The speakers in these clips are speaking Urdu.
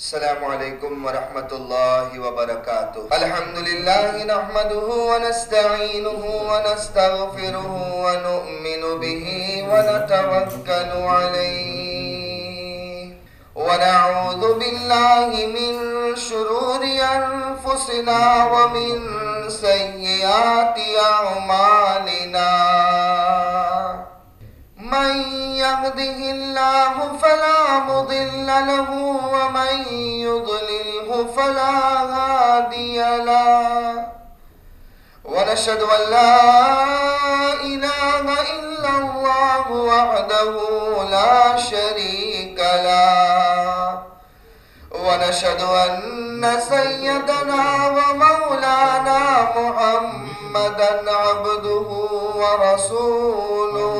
السلام علیکم ورحمۃ اللہ وبرکاتہ۔ الحمد للہ نحمده ونستعینه ونستغفره ونؤمن به ونتوکل علیه ونعوذ بالله من شرور انفسنا ومن سیئات اعمالنا۔ من يهده الله فلا مضل له ومن يضلله فلا هادي له. ونشهد أن لا إله إلا الله وحده لا شريك له. ونشهد أن سيدنا ومولانا محمدا عبده ورسوله.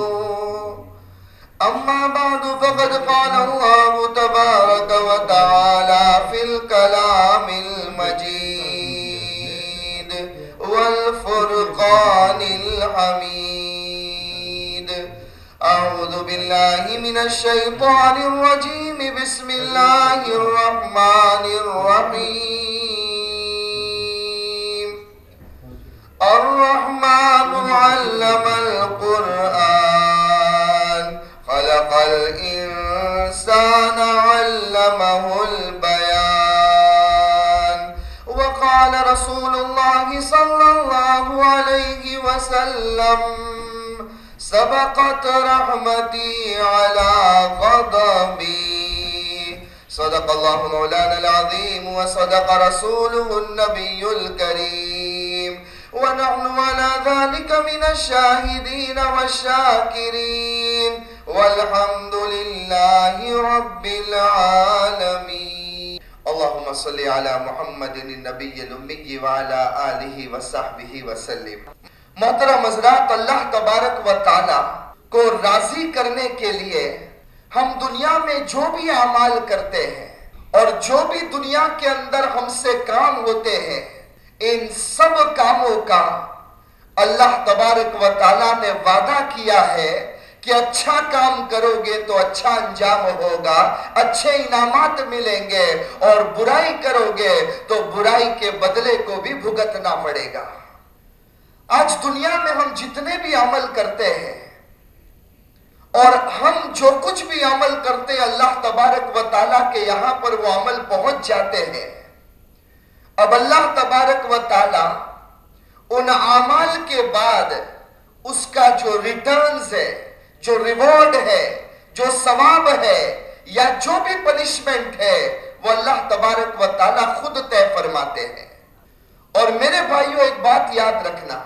أما بعد فقد قال الله تبارك وتعالى في الكلام المجيد والفرقان الحميد. أعوذ بالله من الشيطان الرجيم. بسم الله الرحمن الرحيم. الرحمن علم القرآن. خلق الإنسان علمه البيان. وقال رسول الله صلى الله عليه وسلم سبقت رحمتي على غضبي. صدق الله مولانا العظيم وصدق رسوله النبي الكريم. ونحن على ذلك من الشاهدين والشاكرين. والحمد لله رب العالمين اللهم صل على محمد النبي الأمي وعلى آله وصحبه وسلم محترم حضرات اللہ تبارک و تعالی کو راضی کرنے کے لیے ہم دنیا میں جو بھی اعمال کرتے ہیں اور جو بھی دنیا کے اندر ہم سے کام ہوتے ہیں ان سب کاموں کا اللہ تبارک و تعالی نے وعدہ کیا ہے کہ اچھا کام کرو گے تو اچھا انجام ہوگا، اچھے انعامات ملیں گے اور برائی کرو گے تو برائی کے بدلے کو بھی بھگتنا پڑے گا۔ آج دنیا میں ہم جتنے بھی عمل کرتے ہیں اور ہم جو کچھ بھی عمل کرتے ہیں، اللہ تبارک و تعالیٰ کے یہاں پر وہ عمل پہنچ جاتے ہیں۔ اب اللہ تبارک و تعالیٰ ان اعمال کے بعد اس کا جو ریٹرنز ہے جو ریوارڈ ہے، جو ثواب ہے یا جو بھی پنشمنٹ ہے، وہ اللہ تبارک و تعالیٰ خود طے فرماتے ہیں۔ اور میرے بھائیوں ایک بات یاد رکھنا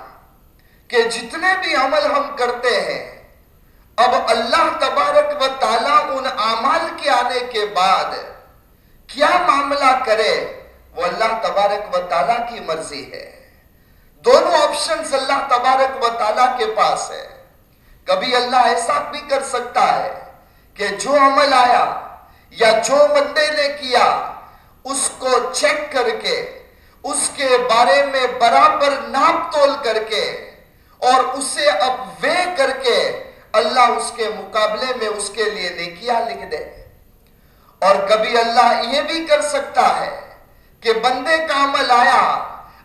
کہ جتنے بھی عمل ہم کرتے ہیں، اب اللہ تبارک و تعالیٰ ان اعمال کے آنے کے بعد کیا معاملہ کرے، وہ اللہ تبارک و تعالیٰ کی مرضی ہے۔ دونوں آپشنز اللہ تبارک و تعالیٰ کے پاس ہے۔ کبھی اللہ ایسا بھی کر سکتا ہے کہ جو عمل آیا یا جو بندے نے کیا، اس کو چیک کر کے، اس کے بارے میں برابر ناپ تول کر کے اور اسے اب وے کر کے اللہ اس کے مقابلے میں اس کے لیے نیکیاں لکھ دے۔ اور کبھی اللہ یہ بھی کر سکتا ہے کہ بندے کا عمل آیا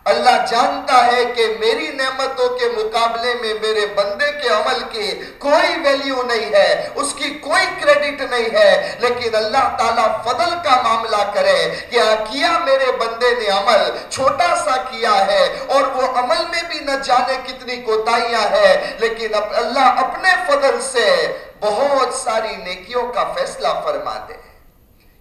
اللہ جانتا ہے کہ میری نعمتوں کے مقابلے میں میرے بندے کے عمل کی کوئی ویلیو نہیں ہے، اس کی کوئی کریڈٹ نہیں ہے۔ لیکن اللہ تعالیٰ فضل کا معاملہ کرے کہ کیا میرے بندے نے عمل چھوٹا سا کیا ہے اور وہ عمل میں بھی نہ جانے کتنی کوتاہیاں ہے لیکن اللہ اپنے فضل سے بہت ساری نیکیوں کا فیصلہ فرما دے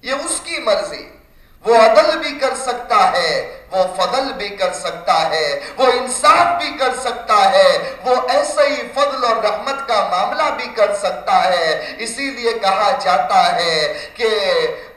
یہ اس کی مرضی۔ وہ عدل بھی کر سکتا ہے، وہ فضل بھی کر سکتا ہے، وہ انصاف بھی کر سکتا ہے، وہ ایسا ہی فضل اور رحمت کا معاملہ بھی کر سکتا ہے۔ اسی لیے کہا جاتا ہے کہ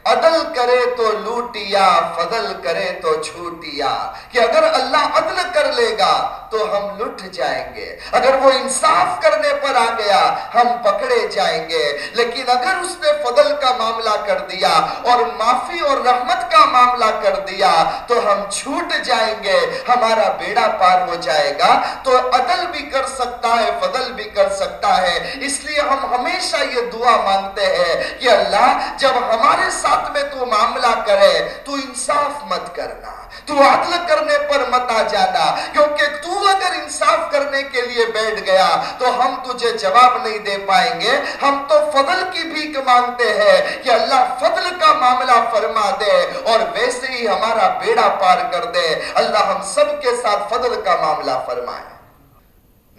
عدل کرے تو لوٹیا، فضل کرے تو چھوٹیا۔ کہ اگر اللہ عدل کر لے گا تو ہم لٹ جائیں گے۔ اگر وہ انصاف کرنے پر آ گیا، ہم پکڑے جائیں گے۔ لیکن اگر اس نے فضل کا معاملہ کر دیا اور معافی اور رحمت کا معاملہ کر دیا تو ہم چھوٹ جائیں گے، ہمارا بیڑا پار ہو جائے گا۔ تو عدل بھی کر سکتا ہے، فضل بھی کر سکتا ہے۔ اس لیے ہم ہمیشہ یہ دعا مانگتے ہیں کہ اللہ، جب ہمارے ساتھ میں تو معاملہ کرے، تو انصاف مت کرنا۔ تو عدل کرنے پر مت آ جانا، کیونکہ تو اگر انصاف کرنے کے لیے بیٹھ گیا، تو ہم تجھے جواب نہیں دے پائیں گے۔ ہم تو فضل کی بھیک مانگتے ہیں کہ اللہ فضل کا معاملہ فرما دے اور ویسے ہی ہمارا بیڑا پار کر دے۔ اللہ ہم سب کے ساتھ فضل کا معاملہ فرمائے۔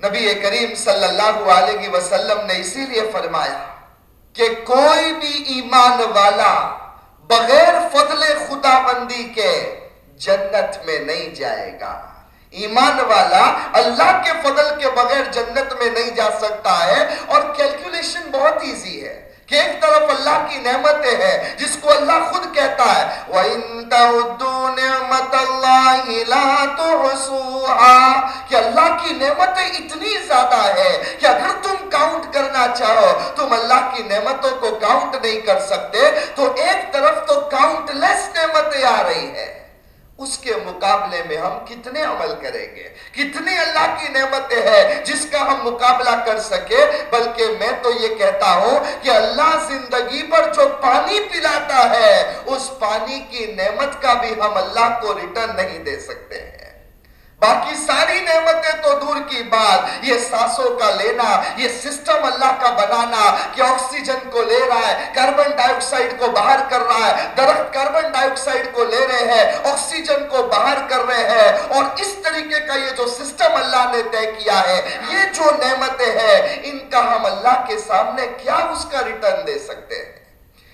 نبی کریم صلی اللہ علیہ وسلم نے اسی لیے فرمایا کہ کوئی بھی ایمان والا بغیر فضل خدا بندی کے جنت میں نہیں جائے گا۔ ایمان والا اللہ کے فضل کے بغیر جنت میں نہیں جا سکتا ہے اور کیلکولیشن بہت ایزی ہے۔ ایک طرف اللہ کی نعمتیں ہیں، جس کو اللہ خود کہتا ہے۔ وَإِن تَعُدُّوا نِعْمَتَ اللَّهِ لَا تُحْصُوهَا کہ اللہ کی نعمتیں اتنی زیادہ ہے کہ اگر تم کاؤنٹ کرنا چاہو، تم اللہ کی نعمتوں کو کاؤنٹ نہیں کر سکتے۔ تو ایک طرف تو کاؤنٹ لیس نعمتیں آ رہی ہے اس کے مقابلے میں ہم کتنے عمل کریں گے؟ کتنی اللہ کی نعمتیں ہیں جس کا ہم مقابلہ کر سکے بلکہ میں تو یہ کہتا ہوں کہ اللہ زندگی پر جو پانی پلاتا ہے، اس پانی کی نعمت کا بھی ہم اللہ کو ریٹرن نہیں دے سکتے۔ ہیں باقی ساری نعمتیں تو دور کی بات، یہ سانسوں کا لینا، یہ سسٹم اللہ کا بنانا کہ آکسیجن کو لے رہا ہے، کاربن ڈائی آکسائڈ کو باہر کر رہا ہے، درخت کاربن ڈائی آکسائڈ کو لے رہے ہیں، آکسیجن کو باہر کر رہے ہیں اور اس طریقے کا یہ جو سسٹم اللہ نے طے کیا ہے، یہ جو نعمتیں ہیں، ان کا ہم اللہ کے سامنے کیا اس کا ریٹرن دے سکتے ہیں؟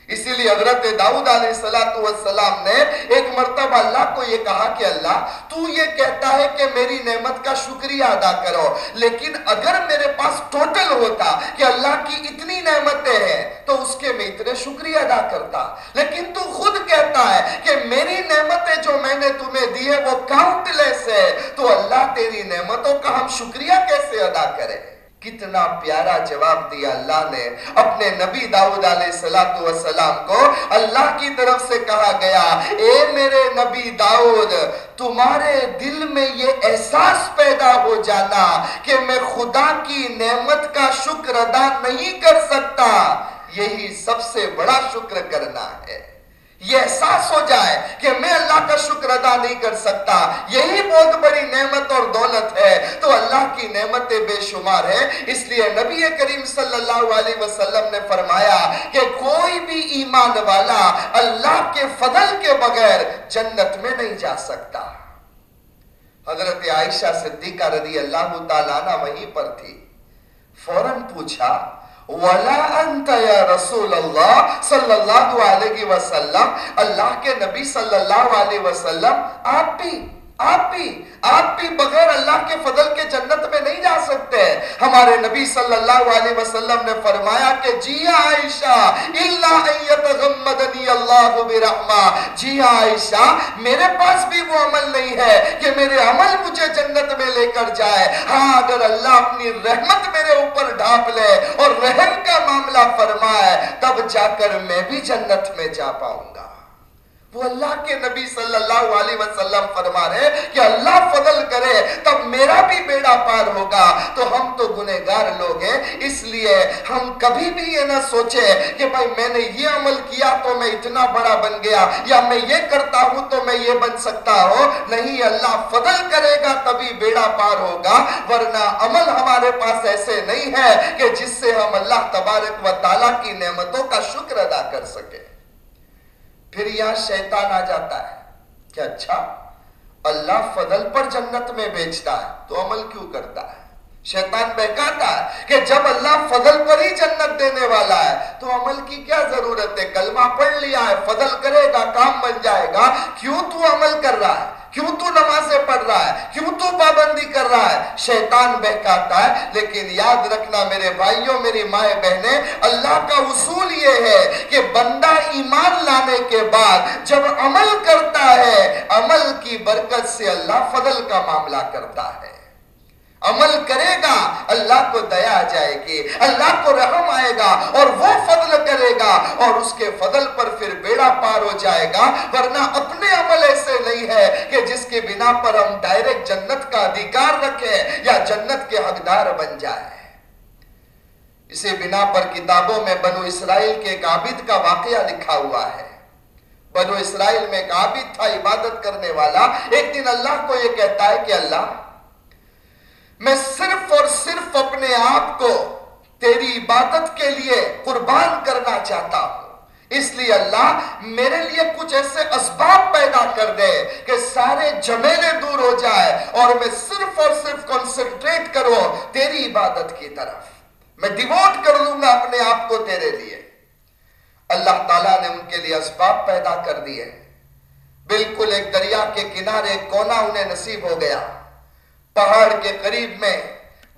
اسی لیے حضرت داؤد علیہ السلام نے ایک مرتبہ اللہ کو یہ کہا کہ اللہ، تو یہ کہتا ہے کہ میری نعمت کا شکریہ ادا کرو، لیکن اگر میرے پاس ٹوٹل ہوتا کہ اللہ کی اتنی نعمتیں ہیں، تو اس کے میں اتنے شکریہ ادا کرتا۔ لیکن تو خود کہتا ہے کہ میری نعمتیں جو میں نے تمہیں دی ہے وہ کاؤنٹ لیس ہے تو اللہ تیری نعمتوں کا ہم شکریہ کیسے ادا کریں؟ کتنا پیارا جواب دیا اللہ نے۔ اپنے نبی داؤد علیہ السلام کو اللہ کی طرف سے کہا گیا، اے میرے نبی داؤد، تمہارے دل میں یہ احساس پیدا ہو جانا کہ میں خدا کی نعمت کا شکر ادا نہیں کر سکتا۔ یہی سب سے بڑا شکر کرنا ہے۔ یہ احساس ہو جائے کہ میں اللہ کا شکر ادا نہیں کر سکتا۔ یہی بہت بڑی نعمت اور دولت ہے۔ تو اللہ کی نعمتیں بے شمار ہیں۔ اس لیے نبی کریم صلی اللہ علیہ وسلم نے فرمایا کہ کوئی بھی ایمان والا اللہ کے فضل کے بغیر جنت میں نہیں جا سکتا۔ حضرت عائشہ صدیقہ رضی اللہ تعالیٰ وہیں پر تھی۔ فوراں پوچھا ولا انت یا رسول اللہ صلی اللہ علیہ وسلم اللہ کے نبی صلی اللہ علیہ وسلم آپ بھی آپ بھی آپ بھی بغیر اللہ کے فضل کے جنت میں نہیں جا سکتے۔ ہمارے نبی صلی اللہ علیہ وسلم نے فرمایا کہ جی عائشہ اللہ ایت غمدنی اللہ برحمہ۔ جی عائشہ، میرے پاس بھی وہ عمل نہیں ہے کہ میرے عمل مجھے جنت میں لے کر جائے۔ ہاں اگر اللہ اپنی رحمت میرے اوپر ڈھاپ لے اور رحم کا معاملہ فرمائے، تب جا کر میں بھی جنت میں جا پاؤں گا۔ وہ اللہ کے نبی صلی اللہ علیہ وسلم فرما رہے کہ اللہ فضل کرے، تب میرا بھی بیڑا پار ہوگا۔ تو ہم تو گنہگار لوگ ہیں، اس لیے ہم کبھی بھی یہ نہ سوچے کہ بھائی میں نے یہ عمل کیا تو میں اتنا بڑا بن گیا، یا میں یہ کرتا ہوں تو میں یہ بن سکتا ہوں۔ نہیں، اللہ فضل کرے گا تبھی بیڑا پار ہوگا۔ ورنہ عمل ہمارے پاس ایسے نہیں ہے کہ جس سے ہم اللہ تبارک و تعالیٰ کی نعمتوں کا شکر ادا کر سکیں۔ پھر یہاں شیطان آ جاتا ہے کہ اچھا اللہ فضل پر جنت میں بیچتا ہے، تو عمل کیوں کرتا ہے؟ شیطان بہکاتا ہے کہ جب اللہ فضل پر ہی جنت دینے والا ہے، تو عمل کی کیا ضرورت ہے؟ کلمہ پڑھ لیا ہے، فضل کرے گا، کام بن جائے گا۔ کیوں تو عمل کر رہا ہے؟ کیوں تو نمازیں پڑھ رہا ہے؟ کیوں تو پابندی کر رہا ہے؟ شیطان بہکاتا ہے۔ لیکن یاد رکھنا میرے بھائیوں، میری مائیں بہنیں، اللہ کا اصول یہ ہے کہ بندہ ایمان لانے کے بعد جب عمل کرتا ہے، عمل کی برکت سے اللہ فضل کا معاملہ کرتا ہے۔ عمل کرے گا، اللہ کو دیا جائے گی، اللہ کو رحم آئے گا اور وہ فضل کرے گا اور اس کے فضل پر پھر بیڑا پار ہو جائے گا۔ ورنہ اپنے عمل ایسے نہیں ہے کہ جس کے بنا پر ہم ڈائریکٹ جنت کا ادھیکار رکھیں یا جنت کے حقدار بن جائے اسی بنا پر کتابوں میں بنو اسرائیل کے ایک عابد کا واقعہ لکھا ہوا ہے۔ بنو اسرائیل میں ایک عابد تھا عبادت کرنے والا۔ ایک دن اللہ کو یہ کہتا ہے کہ اللہ میں صرف اور صرف اپنے آپ کو تیری عبادت کے لیے قربان کرنا چاہتا ہوں۔ اس لیے اللہ میرے لیے کچھ ایسے اسباب پیدا کر دے کہ سارے جمیلے دور ہو جائے اور میں صرف اور صرف کنسنٹریٹ کروں تیری عبادت کی طرف۔ میں ڈیوٹ کر لوں گا اپنے آپ کو تیرے لیے۔ اللہ تعالیٰ نے ان کے لیے اسباب پیدا کر دیے۔ بالکل ایک دریا کے کنارے کونا انہیں نصیب ہو گیا۔ پہاڑ کے قریب میں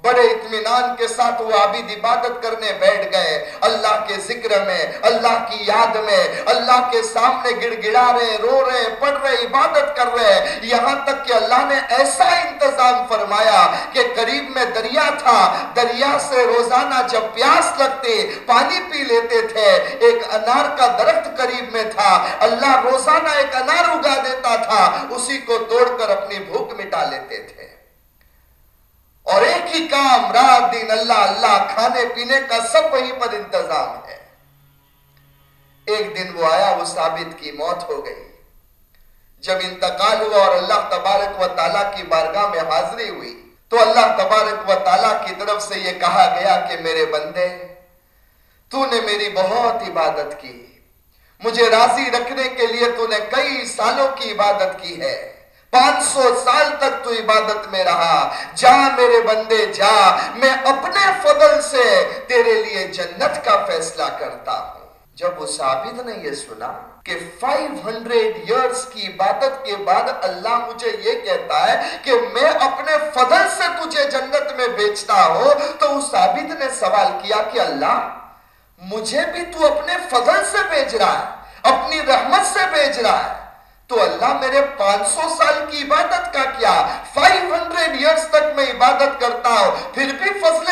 بڑے اطمینان کے ساتھ وہ عابد عبادت کرنے بیٹھ گئے۔ اللہ کے ذکر میں، اللہ کی یاد میں، اللہ کے سامنے گڑ گڑا رہے، رو رہے، پڑھ رہے، عبادت کر رہے۔ یہاں تک کہ اللہ نے ایسا انتظام فرمایا کہ قریب میں دریا تھا۔ دریا سے روزانہ جب پیاس لگتی، پانی پی لیتے تھے۔ ایک انار کا درخت قریب میں تھا۔ اللہ روزانہ ایک انار اگا دیتا تھا۔ اسی کو توڑ کر اپنی بھوک مٹا لیتے تھے۔ اور ایک ہی کام رات دن اللہ اللہ کھانے پینے کا سب وہیں پر انتظام ہے۔ ایک دن وہ آیا، وہ ثابت کی موت ہو گئی۔ جب انتقال ہوا اور اللہ تبارک و تعالیٰ کی بارگاہ میں حاضری ہوئی، تو اللہ تبارک و تعالیٰ کی طرف سے یہ کہا گیا کہ میرے بندے، تو نے میری بہت عبادت کی۔ مجھے راضی رکھنے کے لیے تو نے کئی سالوں کی عبادت کی ہے۔ پانچ سو سال تک تو عبادت میں رہا۔ جا میرے بندے، جا۔ میں اپنے فضل سے تیرے لیے جنت کا فیصلہ کرتا ہوں۔ جب اس عابد نے یہ سنا کہ فائیو ہنڈریڈ ایئرس کی عبادت کے بعد اللہ مجھے یہ کہتا ہے کہ میں اپنے فضل سے تجھے جنت میں بیچتا ہوں، تو اس عابد نے سوال کیا کہ اللہ، مجھے بھی تو اپنے فضل سے بیچ رہا ہے، اپنی رحمت سے بیچ رہا ہے۔ تو اللہ میرے پانچ سو سال کی عبادت کا کیا؟ فائیو ہنڈریڈ ایئرس تک میں عبادت کرتا ہوں، پھر بھی فضل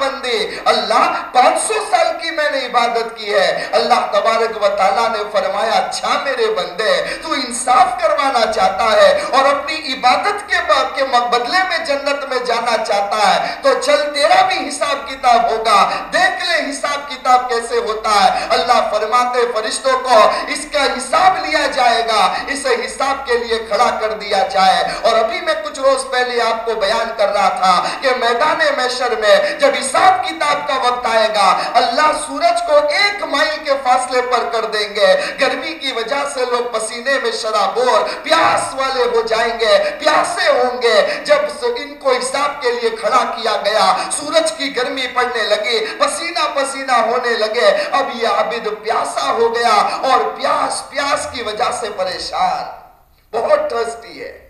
بندے، اللہ پانچ سو سال کی میں نے عبادت کی ہے۔ اللہ تبارک و تعالیٰ نے فرمایا اچھا میرے بندے، تو انصاف کروانا چاہتا ہے اور اپنی عبادت کے بعد کے بدلے میں جنت میں جانا چاہتا ہے۔ تو چل، تیرا بھی حساب کتاب ہوگا۔ دیکھ لے حساب کتاب کیسے ہوتا ہے۔ اللہ فرماتے، فرشتوں کو، اس کا حساب لیا جائے گا۔ اسے حساب کے لیے کھڑا کر دیا جائے۔ اور ابھی میں کچھ روز پہلے آپ کو بیان کر رہا تھا کہ میدان محشر میں جب اس حساب کتاب کا وقت آئے گا۔ اللہ سورج کو ایک مائل کے فاصلے پر کر دیں گے۔ گرمی کی وجہ سے لوگ پسینے میں شرابور پیاس والے ہو جائیں گے، پیاسے ہوں گے۔ جب ان کو حساب کے لیے کھڑا کیا گیا، سورج کی گرمی پڑنے لگی، پسینہ پسینہ ہونے لگے۔ اب یہ عبد پیاسا ہو گیا اور پیاس پیاس کی وجہ سے پریشان۔ بہت ٹرسٹی ہے۔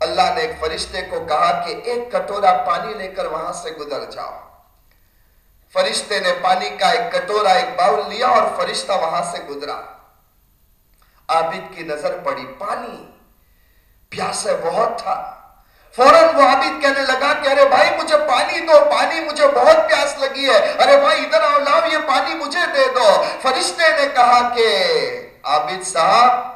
اللہ نے ایک فرشتے کو کہا کہ ایک کٹورا پانی لے کر وہاں سے گزر جاؤ۔ فرشتے نے پانی کا ایک کٹورا، ایک باؤل لیا اور فرشتہ وہاں سے گزرا۔ عابد کی نظر پڑی، پانی پیاسے بہت تھا۔ فوراً وہ عابد کہنے لگا کہ ارے بھائی مجھے پانی دو، پانی مجھے بہت پیاس لگی ہے۔ ارے بھائی ادھر آؤ، لاؤ، یہ پانی مجھے دے دو۔ فرشتے نے کہا کہ عابد صاحب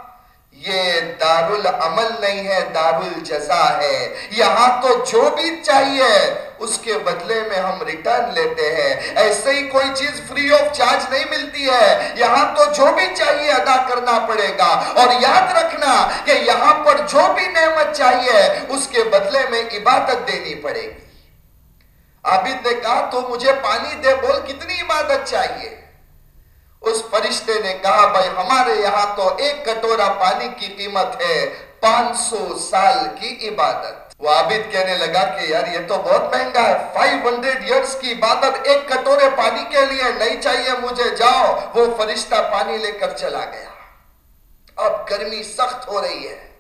یہ دار العمل نہیں ہے دار الجزا ہے۔ یہاں تو جو بھی چاہیے، اس کے بدلے میں ہم ریٹرن لیتے ہیں۔ ایسے ہی کوئی چیز فری آف چارج نہیں ملتی ہے۔ یہاں تو جو بھی چاہیے ادا کرنا پڑے گا۔ اور یاد رکھنا کہ یہاں پر جو بھی نعمت چاہیے، اس کے بدلے میں عبادت دینی پڑے گی۔ عابد نے کہا، تو مجھے پانی دے، بول، کتنی عبادت چاہیے؟ اس فرشتے نے کہا، بھائی، ہمارے یہاں تو ایک کٹورا پانی کی قیمت ہے پانچ سو سال کی عبادت۔ وہ عابد کہنے لگا کہ، یار، یہ تو بہت مہنگا ہے۔ فائیو ہنڈریڈ ایئرس کی عبادت ایک کٹورے پانی کے لیے نہیں چاہیے مجھے، جاؤ۔ وہ فرشتہ پانی لے کر چلا گیا۔ اب گرمی سخت ہو رہی ہے۔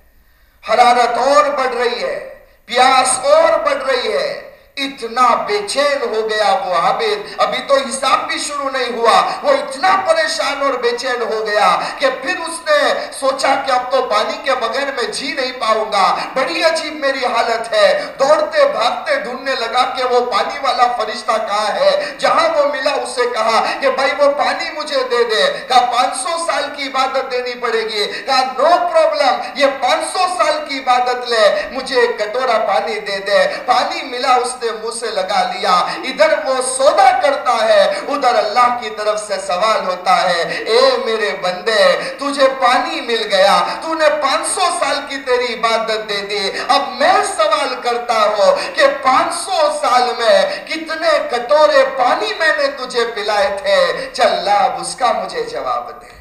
حرارت اور بڑھ رہی ہے۔ پیاس اور بڑھ رہی ہے۔ اتنا بے چین ہو گیا وہ عابد ابھی تو حساب بھی شروع نہیں ہوا۔ وہ اتنا پریشان اور بے چین ہو گیا کہ پھر اس نے سوچا کہ اب تو پانی کے بغیر میں جی نہیں پاؤں گا۔ بڑی عجیب میری حالت ہے۔ دوڑتے، بھاگتے، ڈھونڈنے لگا کہ وہ پانی والا فرشتہ کہاں ہے۔ جہاں وہ ملا اس سے کہا کہ بھائی وہ پانی مجھے دے دے۔ کہا پانچ سو سال کی عبادت دینی پڑے گی۔ کہا، نو پرابلم، یہ پانچ سو سال کی عبادت لے، مجھے ایک کٹورا پانی دے دے۔ پانی ملا اس نے اپنے منہ سے لگا لیا۔ ادھر وہ سودا کرتا ہے، ادھر اللہ کی طرف سے سوال ہوتا ہے، اے میرے بندے، تجھے پانی مل گیا۔ تو نے پانچ سو سال کی تیری عبادت دے دی۔ اب میں سوال کرتا ہوں کہ پانچ سو سال میں کتنے کٹورے پانی میں نے تجھے پلائے تھے؟ چل اب اس کا مجھے جواب دے۔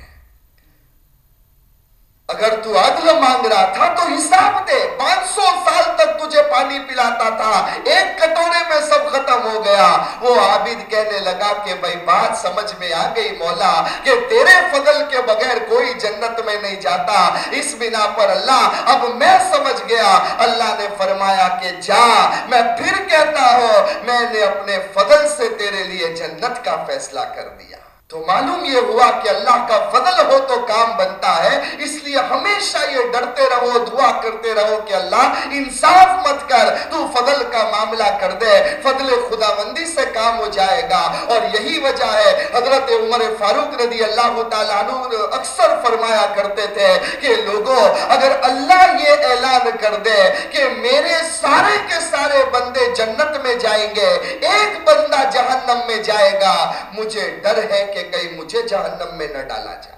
اگر تو عدل مانگ رہا تھا تو حساب دے پانچ سو سال تک تجھے پانی پلاتا تھا، ایک کٹورے میں سب ختم ہو گیا۔ وہ عابد کہنے لگا کہ بھائی بات سمجھ میں آ گئی مولا کہ تیرے فضل کے بغیر کوئی جنت میں نہیں جاتا۔ اس بنا پر اللہ، اب میں سمجھ گیا۔ اللہ نے فرمایا کہ جا، میں پھر کہتا ہوں، میں نے اپنے فضل سے تیرے لیے جنت کا فیصلہ کر دیا۔ تو معلوم یہ ہوا کہ اللہ کا فضل ہو تو کام بنتا ہے، اس لیے ہمیشہ یہ ڈرتے رہو، دعا کرتے رہو کہ اللہ انصاف مت کر، تو فضل کا معاملہ کر دے، فضل خدا بندی سے کام ہو جائے گا۔ اور یہی وجہ ہے، حضرت عمر فاروق رضی اللہ تعالیٰ عنہ اکثر فرمایا کرتے تھے کہ لوگوں اگر اللہ یہ اعلان کر دے کہ میرے سارے کے سارے بندے جنت میں جائیں گے، ایک بندہ جہنم میں جائے گا، مجھے ڈر ہے کہ کہ کہیں مجھے جہنم میں نہ ڈالا جائے۔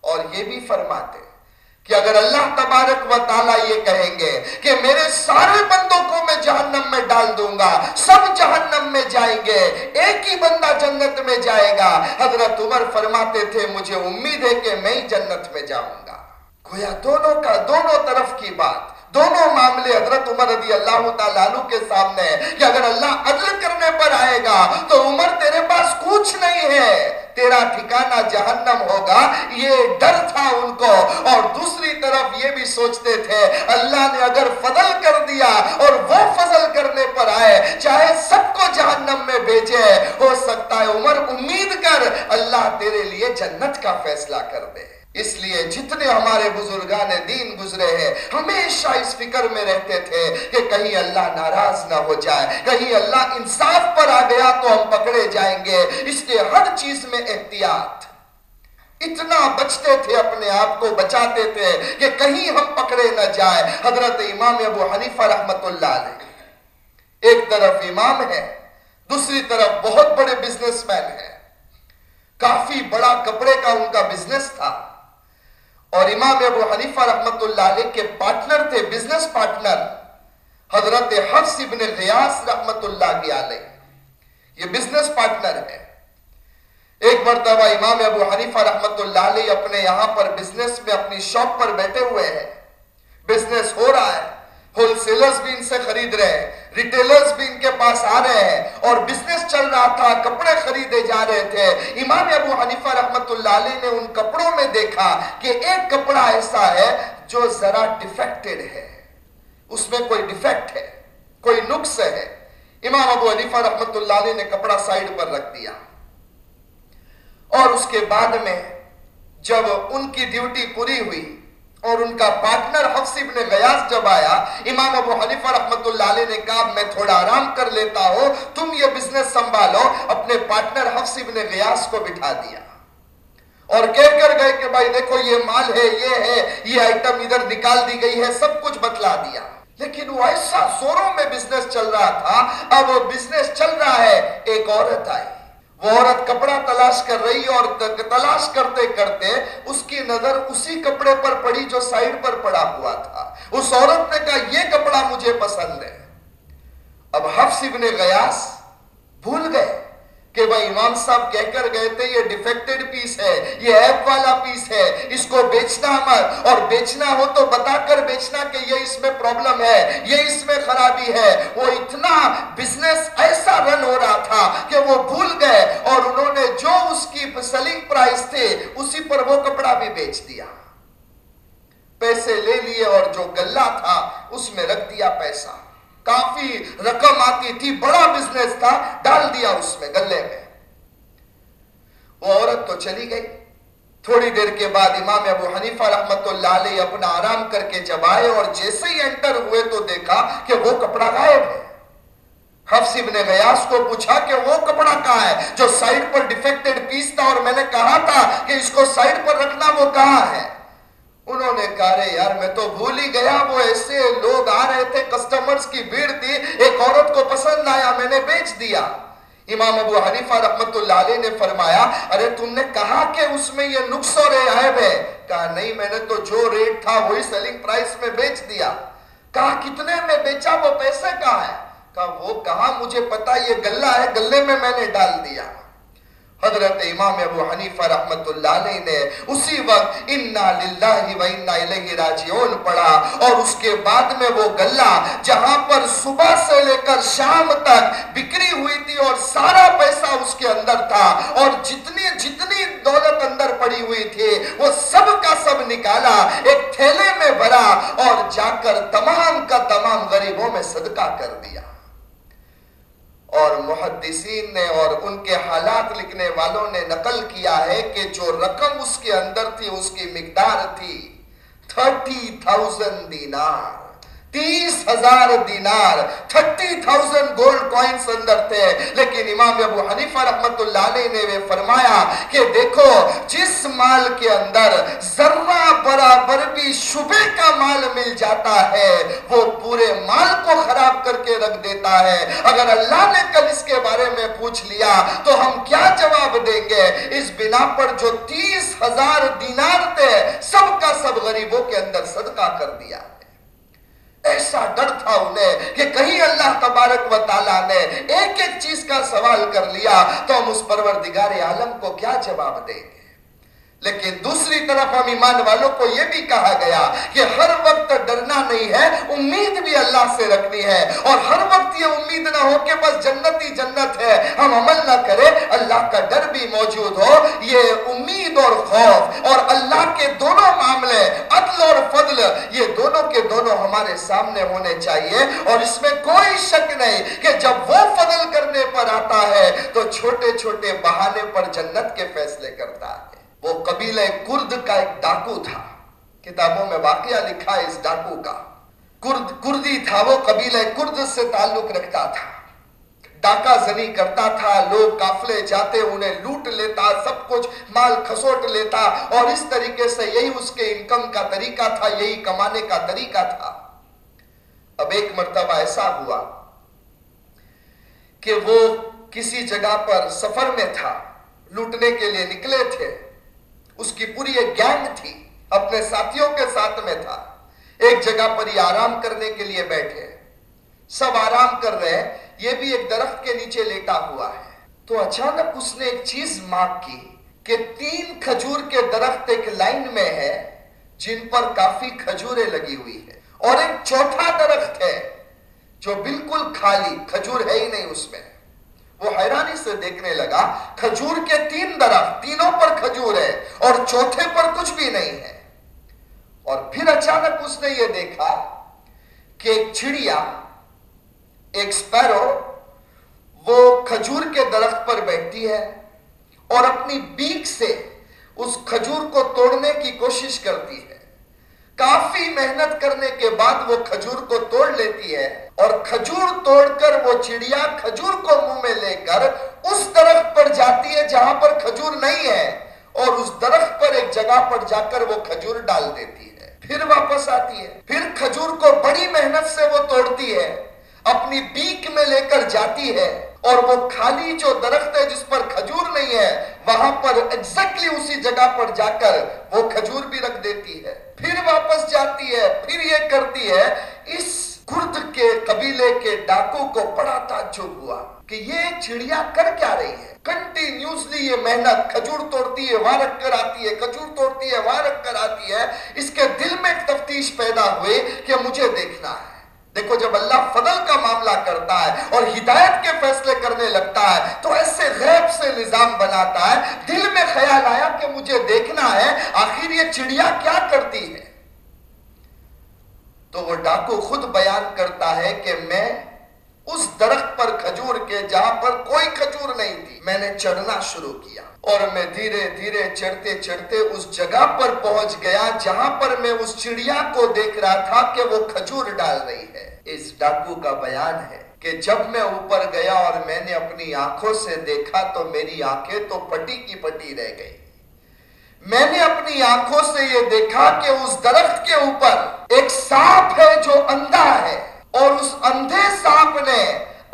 اور یہ بھی فرماتے کہ اگر اللہ تبارک و تعالیٰ یہ کہیں گے کہ میرے سارے بندوں کو میں جہنم میں ڈال دوں گا، سب جہنم میں جائیں گے، ایک ہی بندہ جنت میں جائے گا۔ حضرت عمر فرماتے تھے، مجھے امید ہے کہ میں ہی جنت میں جاؤں گا۔ گویا دونوں کا، دونوں طرف کی بات۔ دونوں معاملے حضرت عمر رضی اللہ تعالیٰ کے سامنے کہ اگر اللہ عدل کرنے پر آئے گا تو عمر تیرے پاس کچھ نہیں ہے، تیرا ٹھکانہ جہنم ہوگا، یہ ڈر تھا ان کو۔ اور دوسری طرف یہ بھی سوچتے تھے، اللہ نے اگر فضل کر دیا اور وہ فضل کرنے پر آئے، چاہے سب کو جہنم میں بھیجے، ہو سکتا ہے عمر امید کر اللہ تیرے لیے جنت کا فیصلہ کر دے۔ اس لیے جتنے ہمارے بزرگان دین گزرے ہیں، ہمیشہ اس فکر میں رہتے تھے کہ کہیں اللہ ناراض نہ ہو جائے، کہیں اللہ انصاف پر آ گیا تو ہم پکڑے جائیں گے۔ اس کے ہر چیز میں احتیاط۔ اتنا بچتے تھے، اپنے آپ کو بچاتے تھے کہ کہیں ہم پکڑے نہ جائے حضرت امام ابو حنیفہ رحمت اللہ علیہ۔ ایک طرف امام ہے، دوسری طرف بہت بڑے بزنس مین ہیں۔ کافی بڑا کپڑے کا ان کا بزنس تھا۔ اور امام ابو حنیفہ رحمت اللہ علیہ کے پارٹنر تھے بزنس پارٹنر حضرت حفظ ابن غیاس رحمت اللہ کی علیہ۔ یہ بزنس پارٹنر ہے ایک مرتبہ امام ابو حنیفہ رحمت اللہ علیہ اپنے یہاں پر بزنس میں اپنی شاپ پر بیٹھے ہوئے ہیں۔ بزنس ہو رہا ہے۔ ہول سیلرز بھی ان سے خرید رہے ہیں، ریٹیلرز بھی ان کے پاس آ رہے ہیں اور بزنس چل رہا تھا، کپڑے خریدے جا رہے تھے۔ امام ابو حنیفہ رحمت اللہ علیہ نے ان کپڑوں میں دیکھا کہ ایک کپڑا ایسا ہے جو ذرا ڈیفیکٹڈ ہے۔ اس میں کوئی ڈیفیکٹ ہے، کوئی نقص ہے۔ امام ابو حنیفہ رحمت اللہ علیہ نے کپڑا سائیڈ پر رکھ دیا۔ اور اس کے بعد میں جب ان کی ڈیوٹی پوری ہوئی اور ان کا پارٹنر حفظ ابن غیاس جب آیا، امام ابو حنیفہ رحمت اللہ علیہ نے کہا، میں تھوڑا آرام کر لیتا ہوں، تم یہ بزنس سنبھالو، اپنے پارٹنر حفظ ابن غیاس کو بٹھا دیا۔ اور کہہ کر گئے کہ بھائی دیکھو، یہ مال ہے، یہ ہے، یہ آئٹم ادھر نکال دی گئی ہے، سب کچھ بتلا دیا۔ لیکن وہ ایسا زوروں میں بزنس چل رہا تھا، اب وہ بزنس چل رہا ہے، ایک عورت آئی۔ وہ عورت کپڑا تلاش کر رہی اور تلاش کرتے کرتے اس کی نظر اسی کپڑے پر پڑی جو سائیڈ پر پڑا ہوا تھا۔ اس عورت نے کہا، یہ کپڑا مجھے پسند ہے۔ اب حفظ ابن غیاس بھول گئے۔ کہ بھائی امام صاحب کہہ کر گئے تھے، یہ ڈیفیکٹڈ پیس ہے، یہ ایپ والا پیس ہے، اس کو بیچنا مت۔ اور بیچنا ہو تو بتا کر بیچنا کہ یہ اس میں پرابلم ہے، یہ اس میں خرابی ہے۔ وہ اتنا بزنس ایسا رن ہو رہا تھا کہ وہ بھول گئے۔ اور انہوں نے جو اس کی سلنگ پرائس تھے، اسی پر وہ کپڑا بھی بیچ دیا۔ پیسے لے لیے اور جو گلہ تھا، اس میں رکھ دیا پیسہ۔ کافی رقم آتی تھی، بڑا بزنس تھا، ڈال دیا اس میں، گلے میں۔ وہ عورت تو چلی گئی۔ تھوڑی دیر کے بعد امام ابو حنیفہ رحمت اللہ علیہ اپنا آرام کر کے جب آئے اور جیسے ہی انٹر ہوئے تو دیکھا کہ وہ کپڑا غائب ہے۔ حفظ ابن غیاس کو پوچھا کہ وہ کپڑا کہاں ہے؟ جو سائیڈ پر ڈیفیکٹڈ پیس تھا اور میں نے کہا تھا کہ اس کو سائیڈ پر رکھنا وہ کہاں ہے؟ انہوں نے کہا رہے یار، میں تو بھول ہی گیا، وہ ایسے لوگ آ رہے تھے کسٹمرز کی بھیڑ تھی، ایک عورت کو پسند آیا، میں نے بیچ دیا. امام ابو حنیفہ رحمت اللہ علیہ نے فرمایا، ارے تم نے کہا کہ اس میں یہ نقص اور عیب ہے؟ کہا، نہیں، میں نے تو جو ریٹ تھا وہی سیلنگ پرائس میں بیچ دیا۔ کہا، کتنے میں بیچا؟ وہ پیسے کہا ہے کہا، وہ کہا مجھے پتا یہ گلہ ہے، گلے میں میں نے ڈال دیا۔ حضرت امام ابو حنیفہ رحمت اللہ علیہ نے اسی وقت انا للہ و انا الیہ راجعون پڑھا اور اس کے بعد میں وہ گلہ جہاں پر صبح سے لے کر شام تک بکری ہوئی تھی اور سارا پیسہ اس کے اندر تھا اور جتنی جتنی دولت اندر پڑی ہوئی تھی وہ سب کا سب نکالا، ایک تھیلے میں بھرا اور جا کر تمام کا تمام غریبوں میں صدقہ کر دیا۔ محدثین نے اور ان کے حالات لکھنے والوں نے نقل کیا ہے کہ جو رقم اس کے اندر تھی، اس کی مقدار تھی تھرٹی تھاؤزن دینار۔ تیس ہزار دینار، تھرٹی تھاؤزن گولڈ کوئنس اندر تھے۔ لیکن امام ابو حنیفہ رحمت اللہ علیہ نے فرمایا کہ دیکھو، جس مال کے اندر ذرہ برابر بھی شبے کا مال مل جاتا ہے، وہ پورے مال کو خراب کر کے رکھ دیتا ہے۔ اگر اللہ نے کل اس کے بارے میں پوچھ لیا، تو ہم کیا جواب دیں گے؟ اس بنا پر جو تیس ہزار دینار تھے، سب کا سب غریبوں کے اندر صدقہ کر دیا۔ ایسا ڈر تھا انہیں کہ کہیں اللہ تبارک و تعالیٰ نے ایک ایک چیز کا سوال کر لیا تو ہم اس پروردگار عالم کو کیا جواب دیں گے؟ لیکن دوسری طرف ہم ایمان والوں کو یہ بھی کہا گیا کہ ہر وقت ڈرنا نہیں ہے، امید بھی اللہ سے رکھنی ہے۔ اور ہر وقت یہ امید نہ ہو کہ بس جنت ہی جنت ہے۔ ہم عمل نہ کرے اللہ کا ڈر بھی موجود ہو۔ یہ امید اور خوف اور اللہ کے دونوں معاملے، عدل اور فضل، یہ دونوں کے دونوں ہمارے سامنے ہونے چاہیے۔ اور اس میں کوئی شک نہیں کہ جب وہ فضل کرنے پر آتا ہے، تو چھوٹے چھوٹے بہانے پر جنت کے فیصلے کرتا ہے۔ وہ قبیلہ کرد کا ایک ڈاکو تھا۔ کتابوں میں واقعہ لکھا ہے اس ڈاکو کا۔ کرد، کردی تھا، وہ قبیلہ کرد سے تعلق رکھتا تھا۔ ڈاکہ زنی کرتا تھا، لوگ کافلے جاتے، انہیں لوٹ لیتا، سب کچھ مال کھسوٹ لیتا۔ اور اس طریقے سے یہی اس کے انکم کا طریقہ تھا، یہی کمانے کا طریقہ تھا۔ اب ایک مرتبہ ایسا ہوا کہ وہ کسی جگہ پر سفر میں تھا، لوٹنے کے لیے نکلے تھے۔ اس کی پوری ایک گینگ تھی، اپنے ساتھیوں کے ساتھ میں تھا۔ ایک جگہ پر یہ آرام کرنے کے لیے بیٹھے۔ سب آرام کر رہے ہیں یہ بھی ایک درخت کے نیچے لیٹا ہوا ہے۔ تو اچانک اس نے ایک چیز مارک کی کہ تین کھجور کے درخت ایک لائن میں ہے، جن پر کافی کھجوریں لگی ہوئی ہے اور ایک چوتھا درخت ہے، جو بالکل خالی، کھجور ہے ہی نہیں اس میں۔ وہ حیرانی سے دیکھنے لگا، کھجور کے تین درخت تینوں پر کھجور ہے اور چوتھے پر کچھ بھی نہیں ہے۔ اور پھر اچانک اس نے یہ دیکھا کہ ایک چڑیا، ایک سپیرو، وہ کھجور کے درخت پر بیٹھتی ہے اور اپنی بیک سے اس کھجور کو توڑنے کی کوشش کرتی ہے۔ کافی محنت کرنے کے بعد وہ کھجور کو توڑ لیتی ہے اور کھجور توڑ کر وہ چڑیا کھجور کو منہ میں لے کر اس درخت پر جاتی ہے جہاں پر کھجور نہیں ہے اور اس درخت پر ایک جگہ پر جا کر وہ کھجور ڈال دیتی ہے۔ پھر واپس آتی ہے۔ پھر کھجور کو بڑی محنت سے وہ توڑتی ہے۔ اپنی بیک میں لے کر جاتی ہے اور وہ خالی جو درخت ہے جس پر کھجور نہیں ہے، وہاں پر ایگزیکٹلی اسی جگہ پر جا کر وہ کھجور بھی رکھ دیتی ہے۔ پھر واپس جاتی ہے، پھر یہ کرتی ہے۔ اس کرد کے قبیلے کے ڈاکو کو بڑا تعجب ہوا کہ یہ چڑیا کر کیا رہی ہے۔ کنٹینیوسلی یہ محنت کھجور توڑتی ہے، وہاں رکھ کر آتی ہے، کھجور توڑتی ہے، وہاں رکھ کر آتی ہے۔ اس کے دل میں تفتیش پیدا ہوئے کہ مجھے دیکھنا ہے۔ دیکھو، جب اللہ فضل کا معاملہ کرتا ہے اور ہدایت کے فیصلے کرنے لگتا ہے، تو ایسے غیب سے نظام بناتا ہے، دل میں خیال آیا کہ مجھے دیکھنا ہے، آخر یہ چڑیا کیا کرتی ہے؟ تو وہ ڈاکو خود بیان کرتا ہے کہ میں اس درخت پر کھجور کے، جہاں پر کوئی کھجور نہیں تھی۔ میں نے چڑھنا شروع کیا اور میں دھیرے دھیرے چڑھتے چڑھتے اس جگہ پر پہنچ گیا جہاں پر میں اس چڑیا کو دیکھ رہا تھا کہ وہ کھجور ڈال رہی ہے۔ اس ڈاکو کا بیان ہے کہ جب میں اوپر گیا اور میں نے اپنی آنکھوں سے دیکھا تو میری آنکھیں تو پٹی کی پٹی رہ گئی۔ میں نے اپنی آنکھوں سے یہ دیکھا کہ اس درخت کے اوپر ایک سانپ ہے جو اندھا ہے۔ اور اس اندھے سانپ نے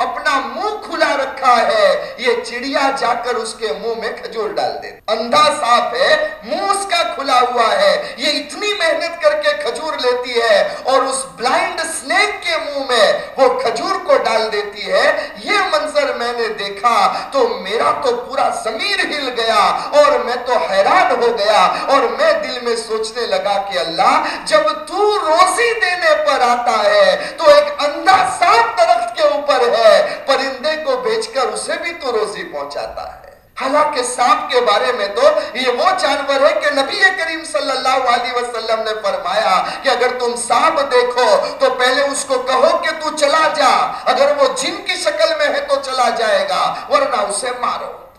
اپنا منہ کھلا رکھا ہے، یہ چڑیا جا کر اس کے منہ میں کھجور ڈال دے۔ اندھا صاف ہے، منہ اس کا کھلا ہوا ہے۔ یہ اتنی محنت کر کے کھجور لیتی ہے اور اس بلائنڈ سنیک کے منہ میں وہ کھجور کو ڈال دیتی ہے۔ یہ منظر میں نے دیکھا تو میرا تو پورا ضمیر ہل گیا اور میں تو حیران ہو گیا اور میں دل میں سوچنے لگا کہ اللہ، جب تو روزی دینے پر آتا ہے تو ایک اندھا صاف درخت کے اوپر ہے۔ ہے، پرندے کو بیچ کر اسے بھی تو روزی پہنچاتا ہے۔ حالانکہ سانپ کے بارے میں تو یہ وہ جانور ہے کہ نبی کریم صلی اللہ علیہ وسلم نے فرمایا کہ اگر تم سانپ دیکھو تو پہلے اس کو کہو کہ تو چلا جا، اگر وہ جن کی شکل میں ہے تو چلا جائے گا، ورنہ اسے مارو۔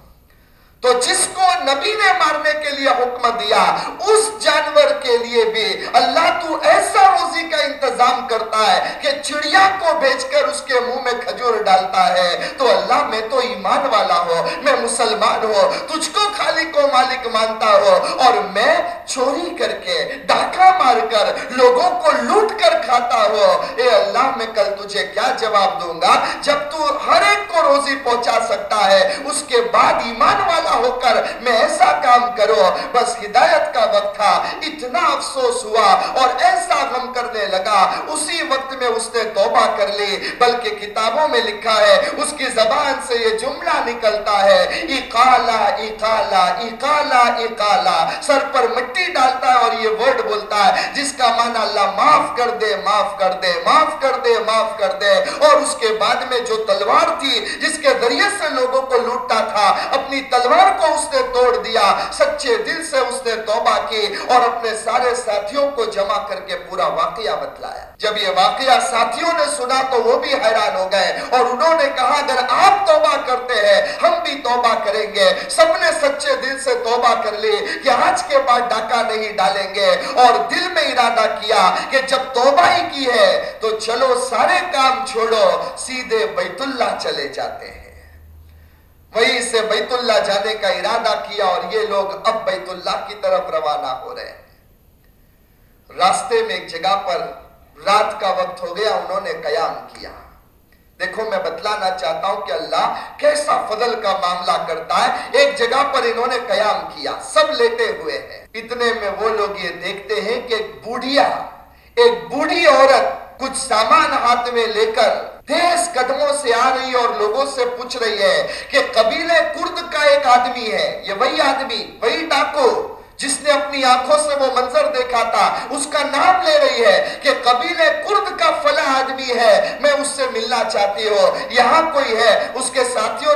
تو جس کو نبی نے مارنے کے لیے حکم دیا، اس جانور کے لیے بھی۔ اللہ تو ایسا روزی کا انتظام کرتا ہے کہ چڑیا کو بیچ کر اس کے منہ میں کھجور ڈالتا ہے۔ تو اللہ، میں تو ایمان والا ہو میں مسلمان ہو تجھ کو خالی کو مالک مانتا ہو اور میں چوری کر کے ڈاکہ مار کر لوگوں کو لوٹ کر کھاتا ہو اے اللہ، میں کل تجھے کیا جواب دوں گا؟ جب تو ہر ایک کو روزی پہنچا سکتا ہے، اس کے بعد ایمان والا ہو کر میں ایسا کام کرو، بس ہدایت کا وقت تھا، اتنا افسوس ہوا اور ایسا غم کرنے لگا۔ اسی وقت میں اس نے توبہ کر لی، بلکہ کتابوں میں لکھا ہے، اس کی زبان سے یہ جملہ نکلتا ہے اقالا اقالا اقالا اقالا سر پر مٹی ڈالتا ہے اور یہ ورڈ بولتا ہے، جس کا معنی اللہ معاف کر دے، معاف کر دے، معاف کر دے، معاف کر دے۔ اور اس کے بعد میں جو تلوار تھی، جس کے ذریعے سے لوگوں کو لوٹتا تھا، اپنی تلوار گھر کو اس نے توڑ دیا، سچے دل سے اس نے توبہ کی اور اپنے سارے ساتھیوں کو جمع کر کے پورا واقعہ بتلایا۔ جب یہ واقعہ ساتھیوں نے سنا تو وہ بھی حیران ہو گئے اور انہوں نے کہا، اگر آپ توبہ کرتے ہیں، ہم بھی توبہ کریں گے۔ سب نے سچے دل سے توبہ کر لی کہ آج کے بعد ڈاکہ نہیں ڈالیں گے۔ اور دل میں ارادہ کیا کہ جب توبہ ہی کی ہے تو چلو سارے کام چھوڑو، سیدھے بیت اللہ چلے جاتے ہیں۔ وہی سے بیت اللہ جانے کا ارادہ کیا اور یہ لوگ اب بیت اللہ کی طرف روانہ ہو رہے ہیں۔ راستے میں ایک جگہ پر رات کا وقت ہو گیا، انہوں نے قیام کیا۔ دیکھو، میں بتلانا چاہتا ہوں کہ اللہ کیسا فضل کا معاملہ کرتا ہے۔ ایک جگہ پر انہوں نے قیام کیا، سب لیتے ہوئے ہیں۔ اتنے میں وہ لوگ یہ دیکھتے ہیں کہ ایک بوڑھیا، ایک بوڑھی عورت کچھ سامان ہاتھ میں لے کر تیز قدموں سے آ رہی اور لوگوں سے پوچھ رہی ہے کہ قبیلے کرد کا ایک آدمی ہے، یہ وہی آدمی، وہی ڈاکو جس نے اپنی آنکھوں سے وہ منظر دیکھا تھا۔ اس کا نام لے رہی ہے کہ قبیل کرد کا فلا آدمی ہے۔ میں اس سے ملنا چاہتی ہوں۔ یہاں کوئی ہے؟ اس کے ساتھیوں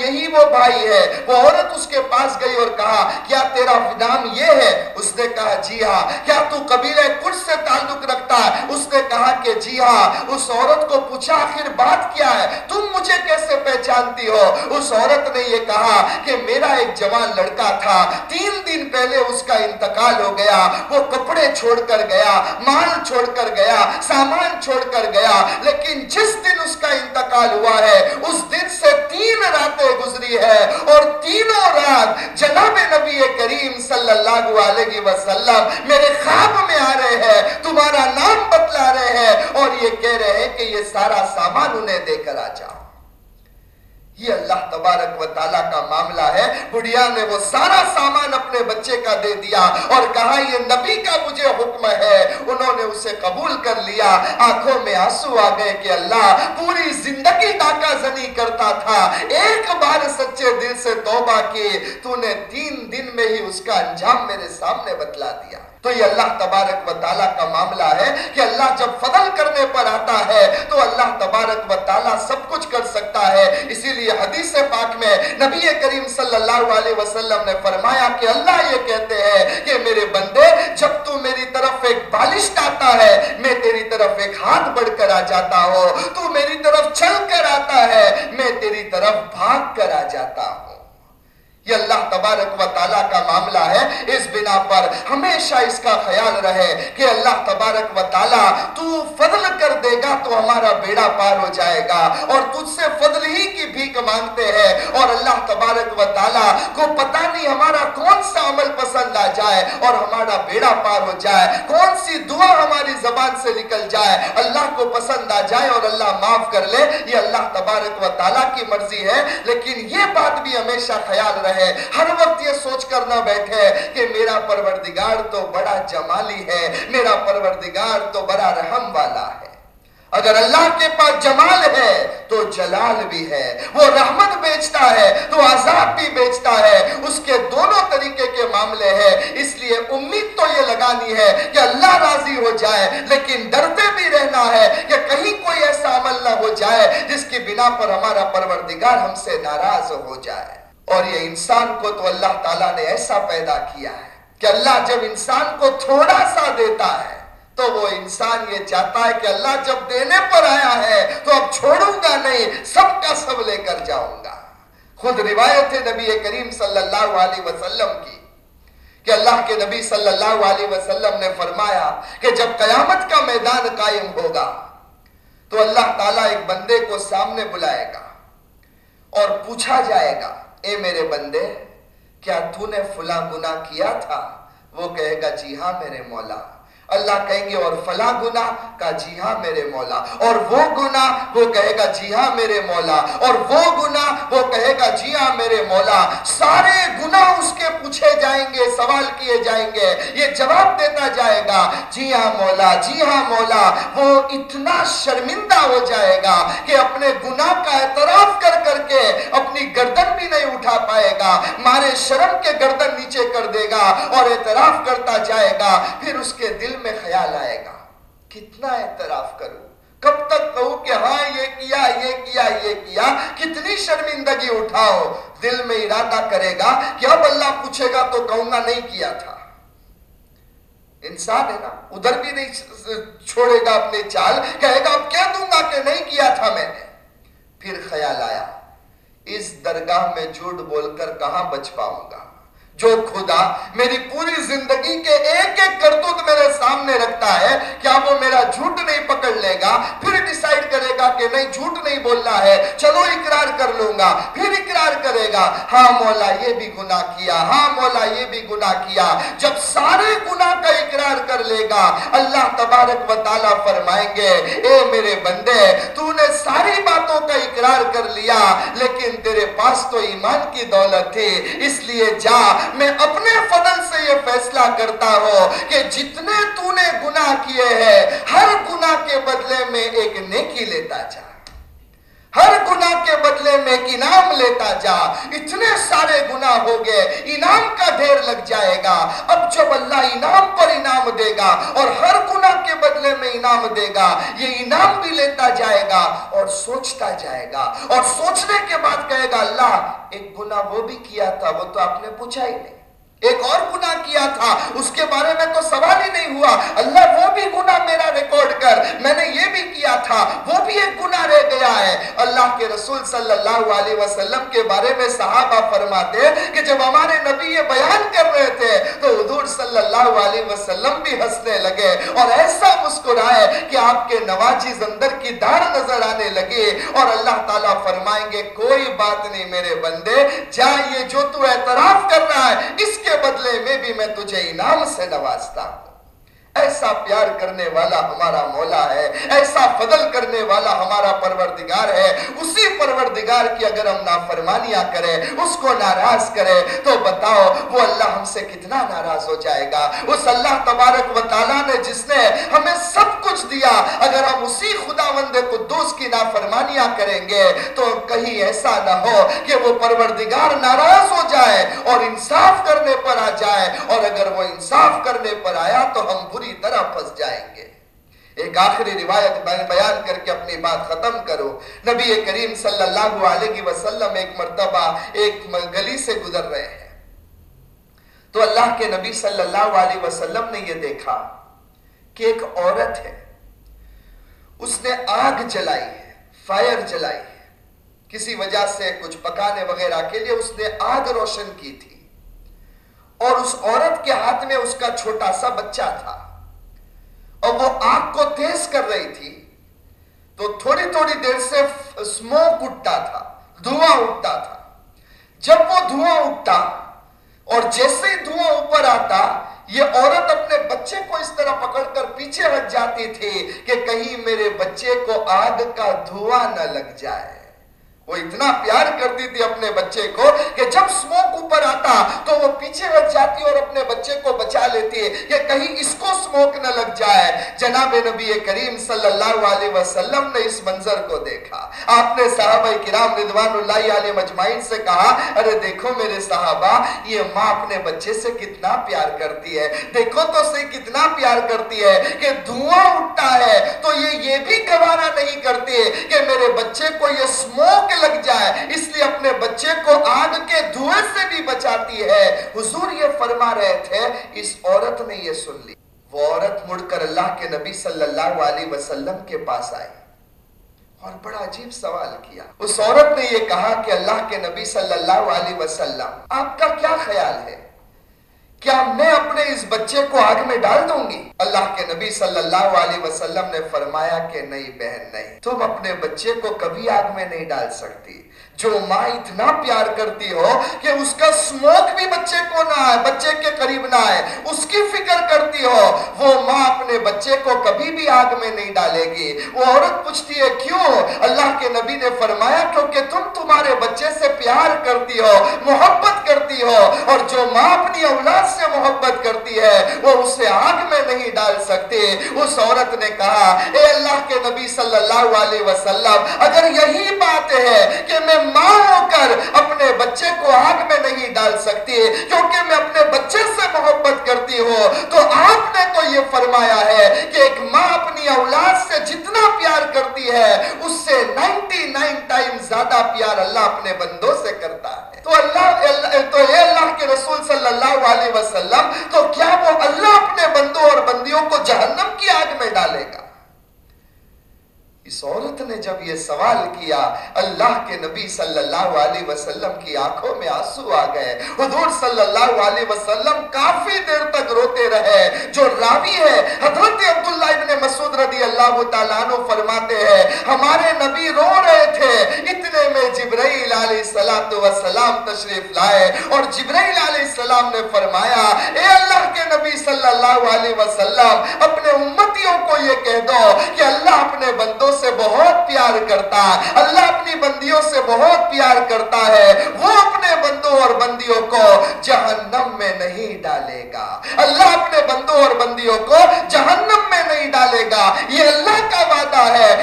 یہی وہ بھائی ہے، وہ عورت اس کے پاس گئی اور کہا، کیا تیرا نام یہ ہے؟ اس نے کہا جی ہاں۔ کیا تو قبیل کرد سے تعلق رکھتا ہے؟ اس نے کہا کہ جی ہاں۔ اس عورت کو پوچھا، آخر بات کیا ہے؟ تم مجھے کیسے پہچانتی ہو؟ اس عورت نے یہ کہا کہ، میرا ایک جوان لڑکا تھا۔ تین دن پہلے اس کا انتقال ہو گیا۔ وہ کپڑے چھوڑ کر گیا، مال چھوڑ کر گیا، سامان چھوڑ کر گیا، لیکن جس دن اس کا انتقال ہوا ہے، اس دن سے تین راتیں گزری ہے اور تینوں رات جناب نبی کریم صلی اللہ علیہ وسلم میرے خواب میں آ رہے ہیں، تمہارا نام بتلا رہے ہیں اور یہ کہہ رہے ہیں کہ یہ سارا سامان انہیں دے کر آ جاؤ۔ یہ اللہ تبارک و تعالیٰ کا معاملہ ہے۔ بڑھیا نے وہ سارا سامان اپنے بچے کا دے دیا اور کہا، یہ نبی کا مجھے حکم ہے۔ انہوں نے اسے قبول کر لیا۔ آنکھوں میں آنسو آ گئے کہ اللہ پوری زندگی ڈاکہ زنی کرتا تھا۔ ایک بار سچے دل سے توبہ کی تو نے تین دن میں ہی اس کا انجام میرے سامنے بتلا دیا۔ تو یہ اللہ تبارک و تعالیٰ کا معاملہ ہے کہ اللہ جب فضل کرنے پر آتا ہے تو اللہ تبارک و تعالیٰ سب کچھ کر سکتا ہے۔ اسی لیے حدیث پاک میں نبی کریم صلی اللہ علیہ وسلم نے فرمایا کہ اللہ یہ کہتے ہیں کہ میرے بندے، جب تو میری طرف ایک بالشت آتا ہے، میں تیری طرف ایک ہاتھ بڑھ کر آ جاتا ہوں، تو میری طرف چل کر آتا ہے، میں تیری طرف بھاگ کر آ جاتا ہوں۔ یہ اللہ تبارک و تعالیٰ کا معاملہ ہے۔ اس بنا پر ہمیشہ اس کا خیال رہے کہ اللہ تبارک و تعالیٰ تو فضل کر دے گا تو ہمارا بیڑا پار ہو جائے گا اور تجھ سے فضل ہی کی بھیک مانگتے ہیں۔ اور اللہ تبارک و تعالیٰ کو پتا نہیں ہمارا کون سا عمل پسند آ جائے اور ہمارا بیڑا پار ہو جائے۔ کون سی دعا ہماری زبان سے نکل جائے۔ اللہ کو پسند آ جائے اور اللہ معاف کر لے۔ یہ اللہ تبارک و تعالیٰ کی مرضی ہے۔ لیکن یہ بات بھی ہمیشہ خیال رہے۔ رہے ہر وقت یہ سوچ کر نہ بیٹھے کہ میرا پروردگار تو بڑا جمالی ہے، میرا پروردگار تو بڑا رحم والا ہے۔ اگر اللہ کے پاس جمال ہے تو جلال بھی ہے، وہ رحمت بیچتا ہے تو عذاب بھی بیچتا ہے۔ اس کے دونوں طریقے کے معاملے ہیں، اس لیے امید تو یہ لگانی ہے کہ اللہ راضی ہو جائے، لیکن ڈرتے بھی رہنا ہے کہ کہیں کوئی ایسا عمل نہ ہو جائے جس کی بنا پر ہمارا پروردگار ہم سے ناراض ہو جائے۔ اور یہ انسان کو تو اللہ تعالیٰ نے ایسا پیدا کیا ہے کہ اللہ جب انسان کو تھوڑا سا دیتا ہے، تو وہ انسان یہ چاہتا ہے کہ اللہ جب دینے پر آیا ہے، تو اب چھوڑوں گا نہیں، سب کا سب لے کر جاؤں گا۔ خود روایت ہے نبی کریم صلی اللہ علیہ وسلم کی کہ اللہ کے نبی صلی اللہ علیہ وسلم نے فرمایا کہ جب قیامت کا میدان قائم ہوگا، تو اللہ تعالیٰ ایک بندے کو سامنے بلائے گا اور پوچھا جائے گا اے میرے بندے، کیا تو نے فلاں گناہ کیا تھا؟ وہ کہے گا جی ہاں میرے مولا۔ اللہ کہیں گے، اور فلاں گناہ کا جی ہاں میرے مولا، اور وہ گناہ وہ کہے گا جی ہاں میرے مولا، اور وہ گناہ وہ کہے گا جی ہاں میرے مولا۔ سارے گناہ اس کے پوچھے جائیں گے، سوال کیے جائیں گے، یہ جواب دیتا جائے گا جی ہاں مولا جی ہاں مولا وہ اتنا شرمندہ ہو جائے گا کہ اپنے گناہ کا اعتراف کر کر کے اپنی گردن بھی نہیں اٹھا پائے گا، مارے شرم کے گردن نیچے کر دے گا اور اعتراف کرتا جائے گا۔ پھر اس کے دل میں خیال آئے گا۔ کتنا اعتراف کروں؟ کب تک کہوں کہ ہاں یہ کیا یہ کیا یہ کیا؟ کتنی شرمندگی اٹھاؤ۔ دل میں ارادہ کرے گا کہ اب اللہ پوچھے گا تو کہوں گا نہیں کیا تھا۔ انسان ہے نا، ادھر بھی نہیں چھوڑے گا اپنے چال، کہے گا اب کیا دوں گا کہ نہیں کیا تھا میں نے؟ پھر خیال آیا، اس درگاہ میں جھوٹ بول کر کہاں بچ پاؤں گا؟ جو خدا میری پوری زندگی کے ایک ایک کرتوت میرے سامنے رکھتا ہے، کیا وہ میرا جھوٹ نہیں پکڑ لے گا؟ پھر ڈیسائیڈ کرے گا کہ نہیں، جھوٹ نہیں بولنا ہے۔ چلو اقرار کر لوں گا، پھر اقرار کرے گا۔ ہاں مولا، یہ بھی گناہ کیا۔ ہاں مولا، یہ بھی گناہ کیا۔ جب سارے گناہ کا اقرار کر لے گا، اللہ تبارک و تعالیٰ فرمائیں گے، اے میرے بندے، تو نے ساری باتوں کا اقرار کر لیا، لیکن تیرے پاس تو ایمان کی دولت تھی۔ اس لیے جا میں اپنے فضل سے یہ فیصلہ کرتا ہوں کہ جتنے تو نے گناہ کیے ہیں، ہر گناہ کے بدلے میں ایک نیکی لیتا جا۔ ہر گناہ کے بدلے میں ایک انعام لیتا جا۔ اتنے سارے گناہ ہو گئے، انعام کا ڈھیر لگ جائے گا۔ اب جب اللہ انعام پر انعام دے گا اور ہر گناہ بدلے میں انعام دے گا، یہ انعام بھی لیتا جائے گا اور سوچتا جائے گا۔ اور سوچنے کے بعد کہے گا، اللہ، ایک گناہ وہ بھی کیا تھا، وہ تو آپ نے پوچھا ہی نہیں۔ ایک اور گناہ کیا تھا؟ اس کے بارے میں تو سوال ہی نہیں ہوا۔ اللہ وہ بھی گناہ میرا ریکارڈ کر۔ میں نے یہ بھی کیا تھا، وہ بھی ایک گناہ رہ گیا ہے۔ اللہ کے رسول صلی اللہ علیہ وسلم کے بارے میں صحابہ فرماتے کہ جب ہمارے نبی یہ بیان کر رہے تھے تو حضور صلی اللہ علیہ وسلم بھی ہنسنے لگے اور ایسا مسکرائے کہ آپ کے نواجی زندر کی دار نظر آنے لگے اور اللہ تعالیٰ فرمائیں گے، کوئی بات نہیں میرے بندے، جا یہ جو تو اعتراف کر رہا ہے، اس کے کے بدلے میں بھی میں تجھے انعام سے نوازتا ہوں۔ ایسا پیار کرنے والا ہمارا مولا ہے، ایسا فضل کرنے والا ہمارا پروردگار ہے۔ اسی پروردگار کی اگر ہم نافرمانیاں کریں، اس کو ناراض کریں، تو بتاؤ وہ اللہ ہم سے کتنا ناراض ہو جائے گا۔ اس اللہ تبارک و تعالیٰ نے جس نے ہمیں سب کچھ دیا، اگر ہم اسی خدا مند قدوس کی نافرمانیاں کریں گے، تو کہیں ایسا نہ ہو کہ وہ پروردگار ناراض ہو جائے اور انصاف کرنے پر آ جائے۔ اور اگر وہ انصاف کرنے پر آیا تو ہم بری طرح پھنس جائیں گے۔ ایک آخری روایت بیان کر کے اپنی بات ختم کرو۔ نبی کریم صلی اللہ علیہ وسلم ایک مرتبہ ایک گلی سے گزر رہے ہیں۔ تو اللہ کے نبی صلی اللہ علیہ وسلم نے یہ دیکھا کہ ایک عورت ہے۔ اس نے آگ جلائی ہے، فائر جلائی ہے۔ کسی وجہ سے کچھ پکانے وغیرہ کے لیے اس نے آگ روشن کی تھی۔ اور اس عورت کے ہاتھ میں اس کا چھوٹا سا بچہ تھا۔ اور وہ آگ کو تیز کر رہی تھی، تو تھوڑی تھوڑی دیر سے سموک اٹھتا تھا، دھواں اٹھتا تھا۔ جب وہ دھواں اٹھتا اور جیسے ہی دھواں اوپر آتا، یہ عورت اپنے بچے کو اس طرح پکڑ کر پیچھے ہٹ جاتی تھی کہ کہیں میرے بچے کو آگ کا دھواں نہ لگ جائے۔ وہ اتنا پیار کرتی تھی اپنے بچے کو کہ جب سموک اوپر آتا تو وہ پیچھے ہٹ جاتی اور اپنے بچے کو بچا لیتی کہ کہیں اس کو سموک نہ لگ جائے۔ جناب نبی کریم صلی اللہ علیہ وسلم نے اس منظر کو دیکھا۔ آپ نے صحابہ کرام رضوان اللہ علیہ مجمعین سے کہا، ارے دیکھو میرے صحابہ، یہ ماں اپنے بچے سے کتنا پیار کرتی ہے۔ دیکھو تو سے کتنا پیار کرتی ہے کہ دھواں اٹھتا ہے۔ تو یہ یہ بھی گوارا نہیں کرتی کہ میرے بچے کو یہ سموک لگ جائے، اس لیے اپنے بچے کو آگ کے دھوئے سے بھی بچاتی ہے۔ حضور یہ فرما رہے تھے، اس عورت نے یہ سن لی۔ وہ عورت مڑ کر اللہ کے نبی صلی اللہ علیہ وسلم کے پاس آئی اور بڑا عجیب سوال کیا۔ اس عورت نے یہ کہا کہ اللہ کے نبی صلی اللہ علیہ وسلم، آپ کا کیا خیال ہے؟ کیا میں اپنے اس بچے کو آگ میں ڈال دوں گی؟ اللہ کے نبی صلی اللہ علیہ وسلم نے فرمایا کہ نہیں بہن، نہیں۔ تم اپنے بچے کو کبھی آگ میں نہیں ڈال سکتی۔ جو ماں اتنا پیار کرتی ہو کہ اس کا سموک بھی بچے کو نہ آئے، بچے کے قریب نہ آئے، اس کی فکر کرتی ہو، وہ ماں اپنے بچے کو کبھی بھی آگ میں نہیں ڈالے گی۔ وہ عورت پوچھتی ہے، کیوں؟ اللہ کے نبی نے فرمایا، کیونکہ تم تمہارے بچے سے پیار کرتی ہو، محبت کرتی ہو، اور جو ماں اپنی اولاد سے محبت کرتی ہے، وہ اسے آگ میں نہیں ڈال سکتے اس عورت نے کہا، اے اللہ کے نبی صلی اللہ علیہ وسلم، اگر یہی بات ہے کہ میں ماں ہو کر اپنے بچے کو آگ میں نہیں ڈال سکتی کیونکہ میں اپنے بچے سے محبت کرتی ہوں۔ تو آپ نے تو یہ فرمایا ہے کہ ایک ماں اپنی اولاد سے جتنا پیار کرتی ہے، اس سے نائنٹی نائن ٹائم زیادہ پیار اللہ اپنے بندوں سے کرتا ہے۔ تو اللہ، تو اے اللہ کے رسول صلی اللہ علیہ وسلم، تو کیا وہ اللہ اپنے بندوں اور بندیوں کو جہنم کی آگ میں ڈالے گا؟ اس عورت نے جب یہ سوال کیا، اللہ کے نبی صلی اللہ علیہ وسلم کی آنکھوں میں آنسو آ گئے۔ حضور صلی اللہ علیہ وسلم کافی دیر تک روتے رہے۔ جو راوی ہے، حضرت عبداللہ ابن مسعود رضی اللہ تعالیٰ عنہ فرماتے ہیں، ہمارے نبی رو رہے تھے۔ اتنے میں جبرائیل علیہ السلام تشریف لائے اور جبرائیل علیہ السلام نے فرمایا، اے اللہ کے نبی صلی اللہ علیہ وسلم، اپنے امتیوں کو یہ کہہ دو کہ اللہ اپنے بندوں سے بہت پیار کرتا ہے۔ اللہ اپنی بندیوں سے بہت پیار کرتا ہے۔ وہ اپنے بندوں اور بندیوں کو جہنم میں نہیں ڈالے گا۔ اللہ اپنے بندوں اور بندیوں کو جہنم میں نہیں ڈالے گا۔ یہ اللہ کا وعدہ ہے۔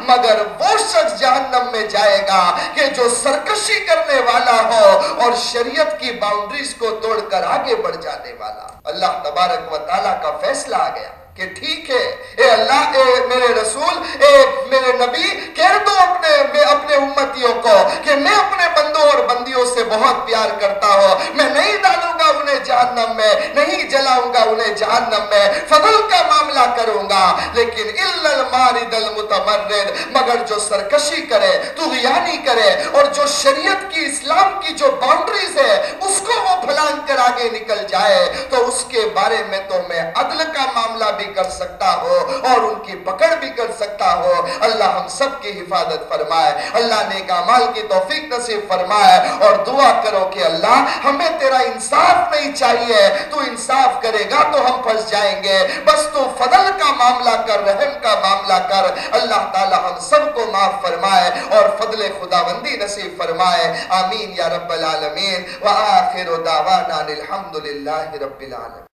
مگر وہ شخص جہنم میں جائے گا کہ جو سرکشی کرنے والا ہو اور شریعت کی باؤنڈریز کو توڑ کر آگے بڑھ جانے والا۔ اللہ تبارک و تعالیٰ کا فیصلہ آ گیا۔ کہ ٹھیک ہے، اے اللہ، اے میرے رسول، اے میرے نبی، کہہ دو اپنے، میں اپنے امتیوں کو کہ میں اپنے بندوں اور بندیوں سے بہت پیار کرتا ہوں۔ میں نہیں ڈالوں گا انہیں جہنم میں، نہیں جلاؤں گا انہیں جہنم میں۔ فضل کا معاملہ کروں گا، لیکن الا المارد المتمرد، مگر جو سرکشی کرے تغیانی کرے، اور جو شریعت کی، اسلام کی جو باؤنڈریز ہے، اس کو وہ پھلان کر آگے نکل جائے، تو اس کے بارے میں تو میں عدل کا معاملہ بھی بھی کر سکتا ہو اور ان کی پکڑ بھی کر سکتا ہو۔ اللہ ہم سب کی حفاظت فرمائے۔ اللہ نے کامال کی توفیق نصیب فرمائے۔ اور دعا کرو کہ اللہ، ہمیں تیرا انصاف نہیں چاہیے۔ تو انصاف کرے گا تو ہم پھنس جائیں گے۔ بس تو فضل کا معاملہ کر، رحم کا معاملہ کر۔ اللہ تعالی ہم سب کو معاف فرمائے اور فضل خداوندی نصیب فرمائے۔ آمین یا رب العالمین۔ وآخر دعوانا الحمدللہ رب العالمین۔